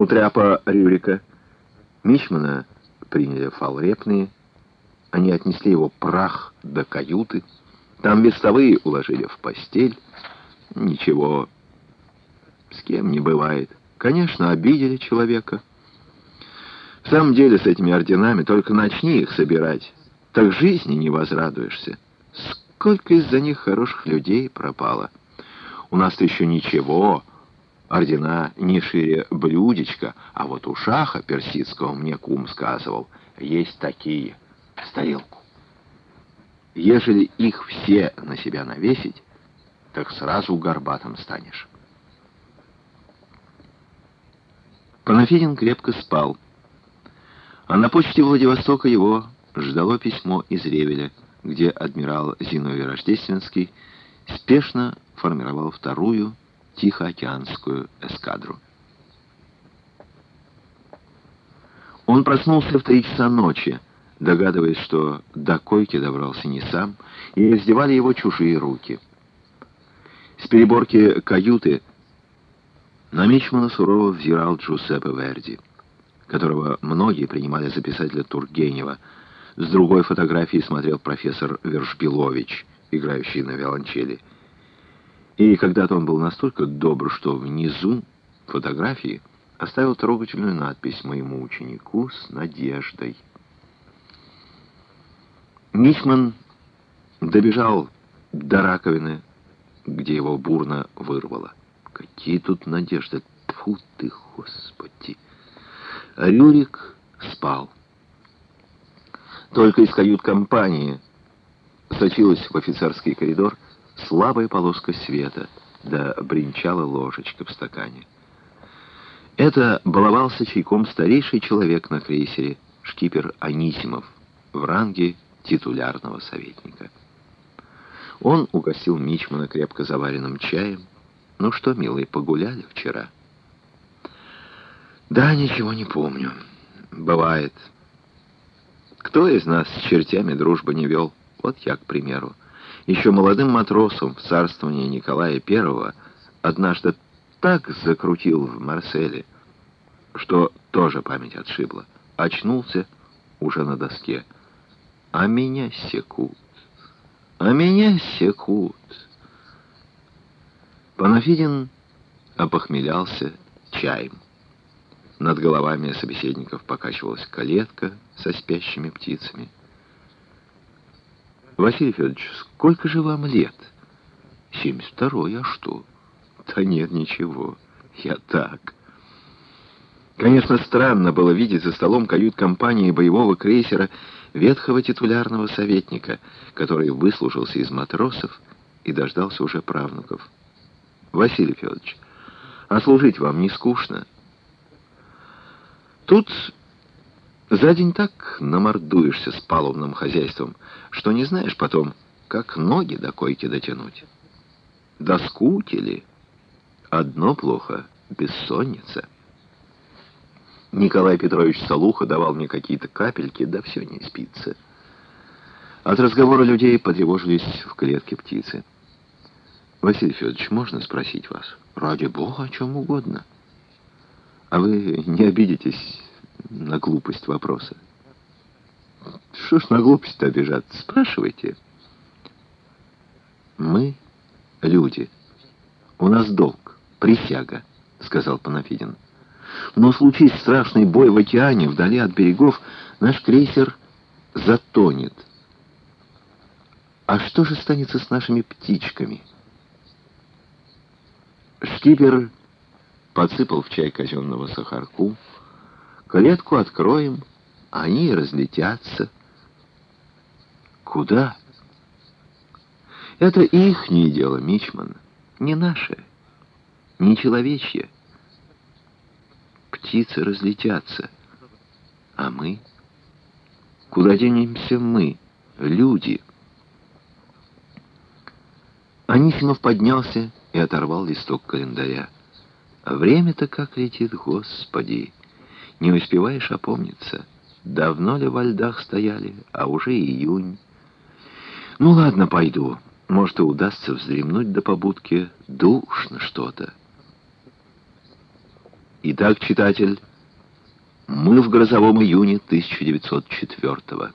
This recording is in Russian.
У тряпа Рюрика Мичмана приняли фалрепные. Они отнесли его прах до каюты. Там вестовые уложили в постель. Ничего, с кем не бывает. Конечно, обидели человека. В самом деле, с этими орденами только начни их собирать, так жизни не возрадуешься. Сколько из-за них хороших людей пропало. У нас-то еще ничего, ордена не шире блюдечка, а вот у шаха персидского мне кум сказывал, есть такие, с. Ежели их все на себя навесить, так сразу горбатым станешь. Панафидин крепко спал, а на почте Владивостока его ждало письмо из Ревеля, где адмирал Зиновий Рождественский спешно формировал вторую Тихоокеанскую эскадру. Он проснулся в три часа ночи, догадываясь, что до койки добрался не сам, и раздевали его чужие руки. С переборки каюты на Мичмана сурово взирал Джусеппе Верди, которого многие принимали за писателя Тургенева. С другой фотографии смотрел профессор Вершбилович, играющий на виолончели. И когда-то он был настолько добр, что внизу фотографии оставил трогательную надпись «Моему ученику с надеждой». Мичман добежал до раковины, где его бурно вырвало. Какие тут надежды! Фу ты, Господи! Рюрик спал. Только из кают-компании сочилась в офицерский коридор слабая полоска света, да бренчала ложечка в стакане. Это баловался чайком старейший человек на крейсере, шкипер Анисимов, в ранге титулярного советника. Он угостил Мичмана крепко заваренным чаем. «Ну что, милый, погуляли вчера?» «Да, ничего не помню. Бывает. Кто из нас с чертями дружбы не вел? Вот я, к примеру. Еще молодым матросом в царствовании Николая I однажды так закрутил в Марселе, что тоже память отшибла. Очнулся уже на доске. А меня секут. А меня секут. Панафидин опохмелялся чаем. Над головами собеседников покачивалась калетка со спящими птицами. «Василий Федорович, сколько же вам лет?» «Семьдесят второй, а что?» «Да нет, ничего, я так». Конечно, странно было видеть за столом кают-компании боевого крейсера ветхого титулярного советника, который выслужился из матросов и дождался уже правнуков. «Василий Федорович, а служить вам не скучно?» Тут за день так намордуешься с палубным хозяйством, что не знаешь потом, как ноги до койки дотянуть. Доскучили. Одно плохо — бессонница. Николай Петрович Салуха давал мне какие-то капельки, да все не спится. От разговора людей потревожились в клетке птицы. «Василий Федорович, можно спросить вас?» «Ради бога, о чем угодно». «А вы не обидитесь на глупость вопроса?» «Что ж на глупость обижаться? Спрашивайте». «Мы люди. У нас долг, присяга», — сказал Панафидин. Но случись страшный бой в океане, вдали от берегов, наш крейсер затонет. А что же станется с нашими птичками? Шкипер подсыпал в чай казенного сахарку. Калетку откроем, а они разлетятся. Куда? Это ихнее дело, Мичман, не наше, не человечье птицы разлетятся. А мы? Куда денемся мы, люди? Анисимов поднялся и оторвал листок календаря. Время-то как летит, Господи! Не успеваешь опомниться. Давно ли во льдах стояли, а уже июнь. Ну ладно, пойду. Может, и удастся вздремнуть до побудки. Душно что-то. Итак, читатель, мы в грозовом июне 1904 года.